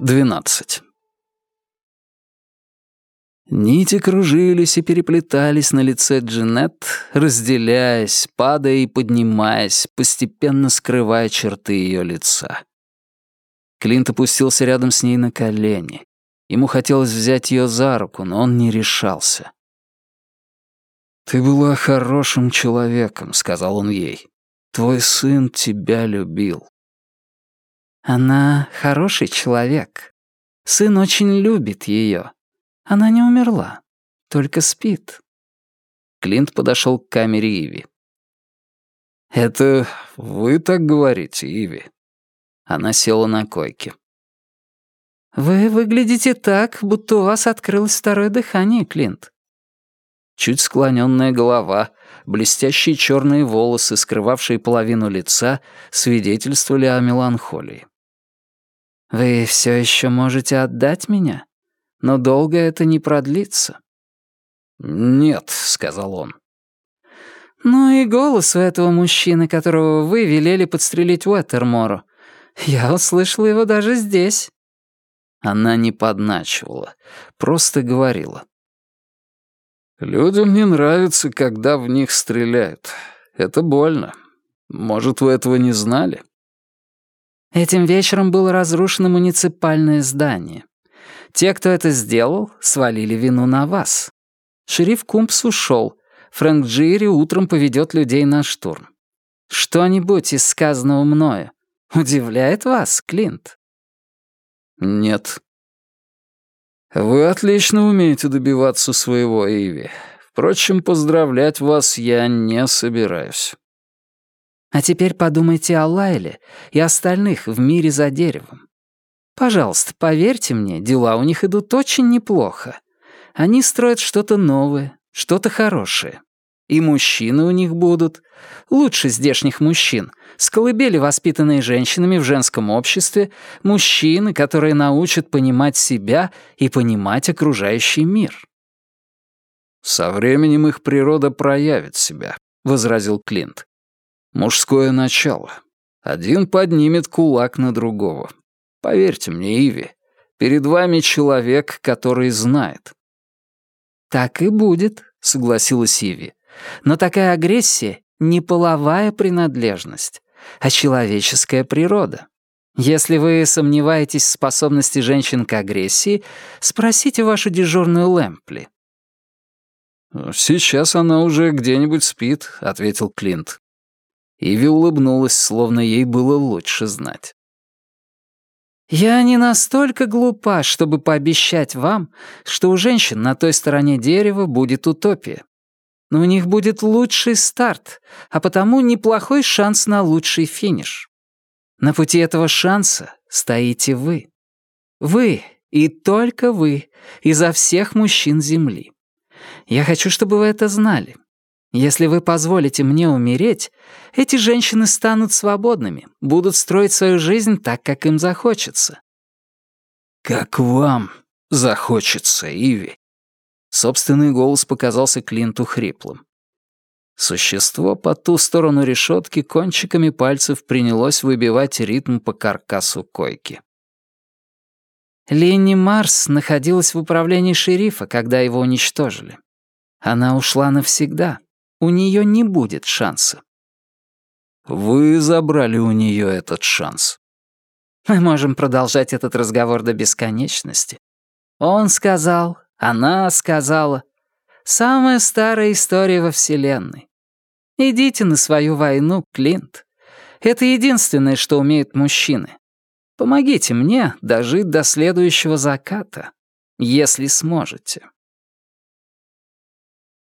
12. Нити кружились и переплетались на лице Джанет, разделяясь, падая и поднимаясь, постепенно скрывая черты ее лица. Клинт опустился рядом с ней на колени. Ему хотелось взять ее за руку, но он не решался. «Ты была хорошим человеком», — сказал он ей. «Твой сын тебя любил». Она хороший человек. Сын очень любит ее. Она не умерла, только спит. Клинт подошел к камере Иви. «Это вы так говорите, Иви?» Она села на койке. «Вы выглядите так, будто у вас открылось второе дыхание, Клинт». Чуть склоненная голова, блестящие черные волосы, скрывавшие половину лица, свидетельствовали о меланхолии. Вы все еще можете отдать меня, но долго это не продлится. Нет, сказал он. Ну и голос у этого мужчины, которого вы велели подстрелить Уэттермору. Я услышала его даже здесь. Она не подначивала, просто говорила. «Людям не нравится, когда в них стреляют. Это больно. Может, вы этого не знали?» Этим вечером было разрушено муниципальное здание. Те, кто это сделал, свалили вину на вас. Шериф Кумпс ушел. Фрэнк Джири утром поведет людей на штурм. Что-нибудь из сказанного мною удивляет вас, Клинт? Нет. Вы отлично умеете добиваться своего, Иви. Впрочем, поздравлять вас я не собираюсь. А теперь подумайте о Лайле и остальных в мире за деревом. Пожалуйста, поверьте мне, дела у них идут очень неплохо. Они строят что-то новое, что-то хорошее. И мужчины у них будут. Лучше здешних мужчин. С колыбели, воспитанные женщинами в женском обществе, мужчины, которые научат понимать себя и понимать окружающий мир. «Со временем их природа проявит себя», — возразил Клинт. Мужское начало. Один поднимет кулак на другого. Поверьте мне, Иви, перед вами человек, который знает. «Так и будет», — согласилась Иви. «Но такая агрессия — не половая принадлежность, а человеческая природа. Если вы сомневаетесь в способности женщин к агрессии, спросите вашу дежурную Лэмпли». «Сейчас она уже где-нибудь спит», — ответил Клинт. Иви улыбнулась, словно ей было лучше знать. «Я не настолько глупа, чтобы пообещать вам, что у женщин на той стороне дерева будет утопия. Но у них будет лучший старт, а потому неплохой шанс на лучший финиш. На пути этого шанса стоите вы. Вы и только вы изо всех мужчин Земли. Я хочу, чтобы вы это знали. Если вы позволите мне умереть, эти женщины станут свободными, будут строить свою жизнь так, как им захочется». «Как вам захочется, Иви?» Собственный голос показался Клинту хриплым. Существо по ту сторону решетки кончиками пальцев принялось выбивать ритм по каркасу койки. Ленни Марс находилась в управлении шерифа, когда его уничтожили. Она ушла навсегда, у нее не будет шанса. Вы забрали у нее этот шанс. Мы можем продолжать этот разговор до бесконечности. Он сказал, она сказала. Самая старая история во Вселенной. Идите на свою войну, Клинт. Это единственное, что умеют мужчины. Помогите мне дожить до следующего заката, если сможете.